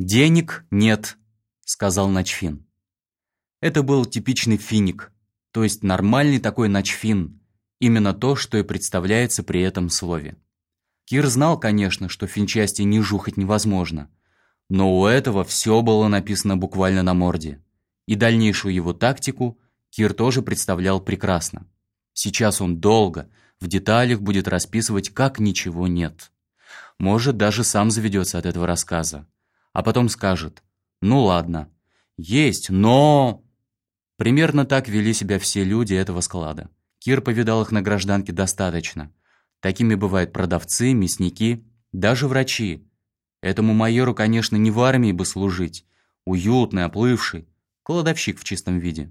«Денег нет», — сказал Начфин. Это был типичный финик, то есть нормальный такой Начфин, именно то, что и представляется при этом слове. Кир знал, конечно, что финчасти не жухать невозможно, но у этого все было написано буквально на морде. И дальнейшую его тактику Кир тоже представлял прекрасно. Сейчас он долго, в деталях будет расписывать, как ничего нет. Может, даже сам заведется от этого рассказа. А потом скажет «Ну ладно, есть, но...» Примерно так вели себя все люди этого склада. Кир повидал их на гражданке достаточно. Такими бывают продавцы, мясники, даже врачи. Этому майору, конечно, не в армии бы служить. Уютный, оплывший. Кладовщик в чистом виде.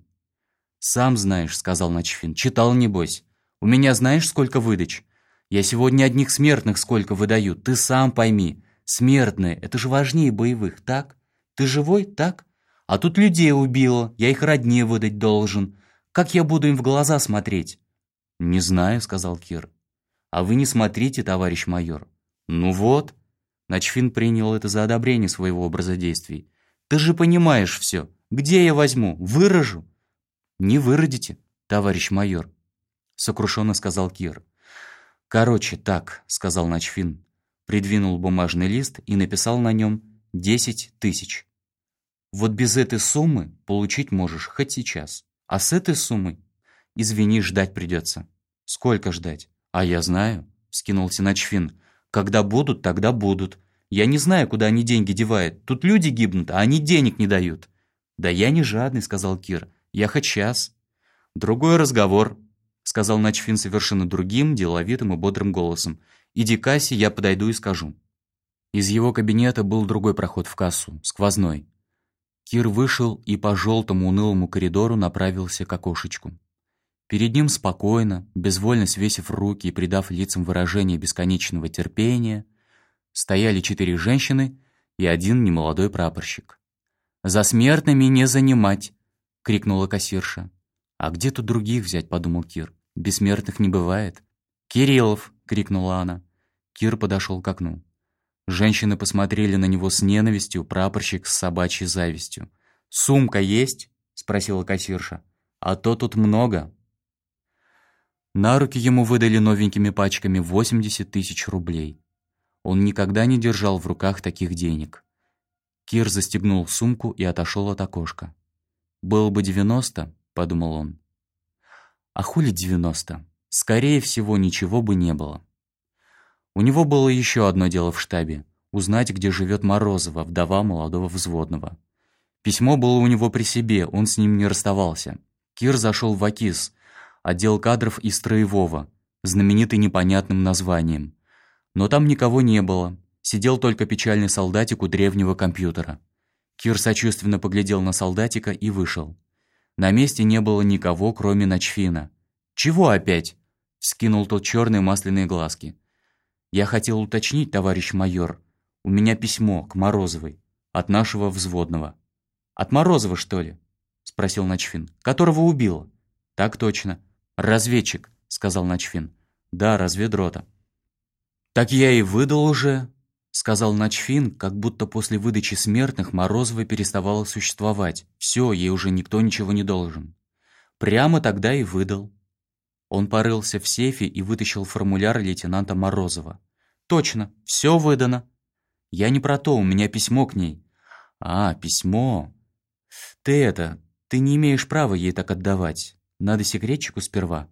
«Сам знаешь», — сказал Начфин. «Читал, небось. У меня знаешь, сколько выдач? Я сегодня одних смертных сколько выдаю. Ты сам пойми. Смертные — это же важнее боевых, так? Ты живой, так? А тут людей убило. Я их родне выдать должен. Как я буду им в глаза смотреть?» «Не знаю», — сказал Кир. А вы не смотрите, товарищ майор. Ну вот. Начфин принял это за одобрение своего образа действий. Ты же понимаешь все. Где я возьму? Выражу? Не выродите, товарищ майор. Сокрушенно сказал Кир. Короче, так, сказал Начфин. Придвинул бумажный лист и написал на нем десять тысяч. Вот без этой суммы получить можешь хоть сейчас. А с этой суммой, извини, ждать придется. Сколько ждать? «А я знаю», — скинулся Начфин. «Когда будут, тогда будут. Я не знаю, куда они деньги девают. Тут люди гибнут, а они денег не дают». «Да я не жадный», — сказал Кир. «Я хоть час». «Другой разговор», — сказал Начфин совершенно другим, деловитым и бодрым голосом. «Иди к кассе, я подойду и скажу». Из его кабинета был другой проход в кассу, сквозной. Кир вышел и по желтому унылому коридору направился к окошечку. Перед ним спокойно, безвольно свесив руки и придав лицам выражение бесконечного терпения, стояли четыре женщины и один немолодой прапорщик. «За смертными не занимать!» — крикнула кассирша. «А где тут других взять?» — подумал Кир. «Бессмертных не бывает». «Кириллов!» — крикнула она. Кир подошел к окну. Женщины посмотрели на него с ненавистью, прапорщик с собачьей завистью. «Сумка есть?» — спросила кассирша. «А то тут много». На руки ему выдали новенькими пачками 80 тысяч рублей. Он никогда не держал в руках таких денег. Кир застегнул сумку и отошел от окошка. «Было бы 90», — подумал он. «А хули 90? Скорее всего, ничего бы не было». У него было еще одно дело в штабе — узнать, где живет Морозова, вдова молодого взводного. Письмо было у него при себе, он с ним не расставался. Кир зашел в АКИС, отдел кадров и строевого, знаменитый непонятным названием. Но там никого не было, сидел только печальный солдатик у древнего компьютера. Кир сочувственно поглядел на солдатика и вышел. На месте не было никого, кроме Ночфина. «Чего опять?» — скинул тот черные масляные глазки. «Я хотел уточнить, товарищ майор. У меня письмо к Морозовой, от нашего взводного». «От Морозова, что ли?» — спросил Ночфин. «Которого убила?» «Так точно. «Разведчик», — сказал Начфин. «Да, разведрота». «Так я и выдал уже», — сказал Начфин, как будто после выдачи смертных Морозова переставала существовать. Все, ей уже никто ничего не должен. Прямо тогда и выдал. Он порылся в сейфе и вытащил формуляр лейтенанта Морозова. «Точно, все выдано». «Я не про то, у меня письмо к ней». «А, письмо. Ты это, ты не имеешь права ей так отдавать. Надо секретчику сперва.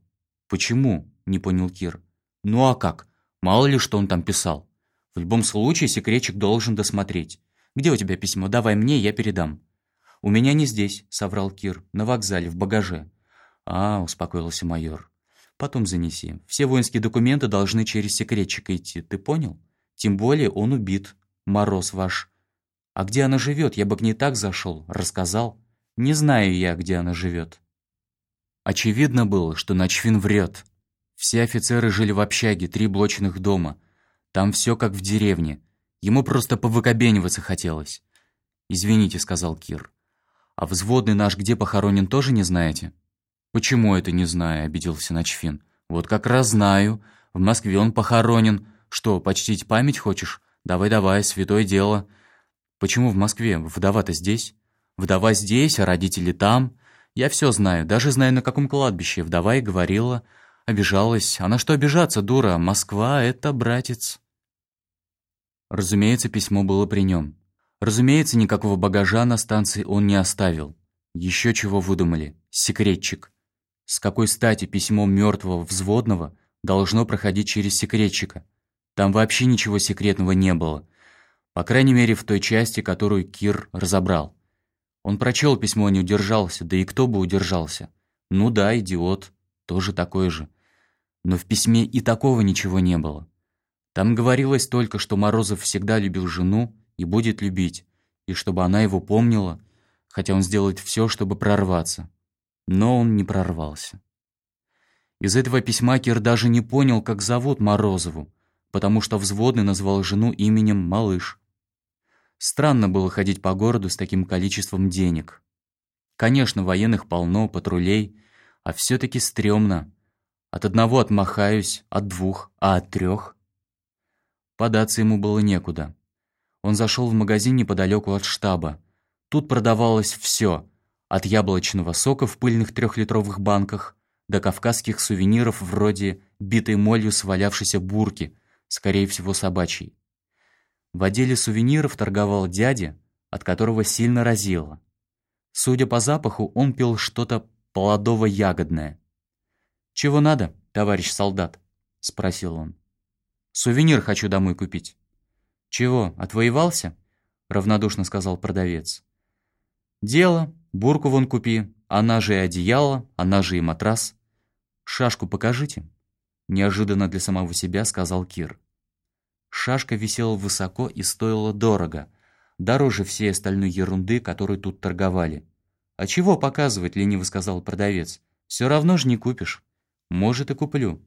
Почему? Не понял Кир. Ну а как? Мало ли, что он там писал. В любом случае, секретчик должен досмотреть. Где у тебя письмо? Давай мне, я передам. У меня не здесь, соврал Кир. На вокзале, в багаже. А, успокоился майор. Потом занеси. Все воинские документы должны через секретчика идти, ты понял? Тем более он убит. Мороз ваш. А где она живет? Я бы к ней так зашел, рассказал. Не знаю я, где она живет. Очевидно было, что Ночфин врет. Все офицеры жили в общаге, три блочных дома. Там все как в деревне. Ему просто повыкобениваться хотелось. «Извините», — сказал Кир. «А взводный наш где похоронен, тоже не знаете?» «Почему это не знаю?» — обиделся Ночфин. «Вот как раз знаю. В Москве он похоронен. Что, почтить память хочешь? Давай-давай, святое дело». «Почему в Москве? Вдова-то здесь?» «Вдова здесь, а родители там. Я все знаю, даже знаю, на каком кладбище. Вдова и говорила. Обижалась. А на что обижаться, дура? Москва — это братец». Разумеется, письмо было при нем. Разумеется, никакого багажа на станции он не оставил. Еще чего выдумали. Секретчик. С какой стати письмо мертвого взводного должно проходить через секретчика? Там вообще ничего секретного не было. По крайней мере, в той части, которую Кир разобрал. Он прочел письмо, не удержался, да и кто бы удержался? Ну да, идиот, тоже такой же. Но в письме и такого ничего не было. Там говорилось только, что Морозов всегда любил жену и будет любить, и чтобы она его помнила, хотя он сделает все, чтобы прорваться. Но он не прорвался. Из этого письма Кир даже не понял, как зовут Морозову, потому что взводный назвал жену именем Малыш. Странно было ходить по городу с таким количеством денег. Конечно, военных полно, патрулей, а все таки стрёмно. От одного отмахаюсь, от двух, а от трех. Податься ему было некуда. Он зашел в магазин неподалеку от штаба. Тут продавалось все, от яблочного сока в пыльных трехлитровых банках до кавказских сувениров вроде битой молью свалявшейся бурки, скорее всего собачьей. В отделе сувениров торговал дядя, от которого сильно разило. Судя по запаху, он пил что-то плодово-ягодное. «Чего надо, товарищ солдат?» — спросил он. «Сувенир хочу домой купить». «Чего, отвоевался?» — равнодушно сказал продавец. «Дело, бурку вон купи, она же и одеяло, она же и матрас. Шашку покажите», — неожиданно для самого себя сказал Кир. Шашка висела высоко и стоила дорого, дороже всей остальной ерунды, которой тут торговали. «А чего показывать?» — лениво сказал продавец. «Все равно же не купишь. Может, и куплю».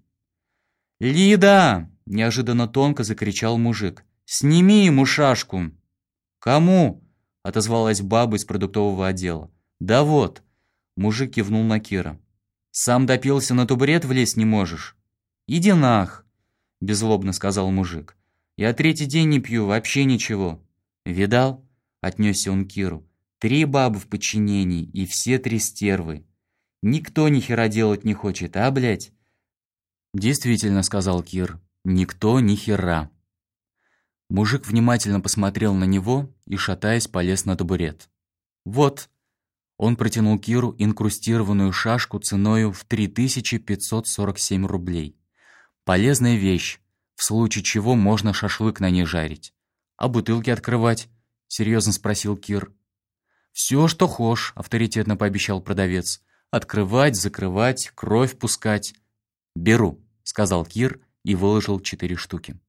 «Лида!» — неожиданно тонко закричал мужик. «Сними ему шашку!» «Кому?» — отозвалась баба из продуктового отдела. «Да вот!» — мужик кивнул на Кира. «Сам допился на табурет влезть не можешь?» «Иди нах!» — беззлобно сказал мужик. «Я третий день не пью, вообще ничего». «Видал?» — отнесся он Киру. «Три бабы в подчинении, и все три стервы. Никто ни хера делать не хочет, а, блядь?» «Действительно», — сказал Кир, — «никто ни хера». Мужик внимательно посмотрел на него и, шатаясь, полез на табурет. «Вот». Он протянул Киру инкрустированную шашку ценою в 3547 рублей. Полезная вещь, в случае чего можно шашлык на ней жарить. «А бутылки открывать?» — серьезно спросил Кир. «Все, что хошь», — авторитетно пообещал продавец. «Открывать, закрывать, кровь пускать». «Беру», — сказал Кир и выложил четыре штуки.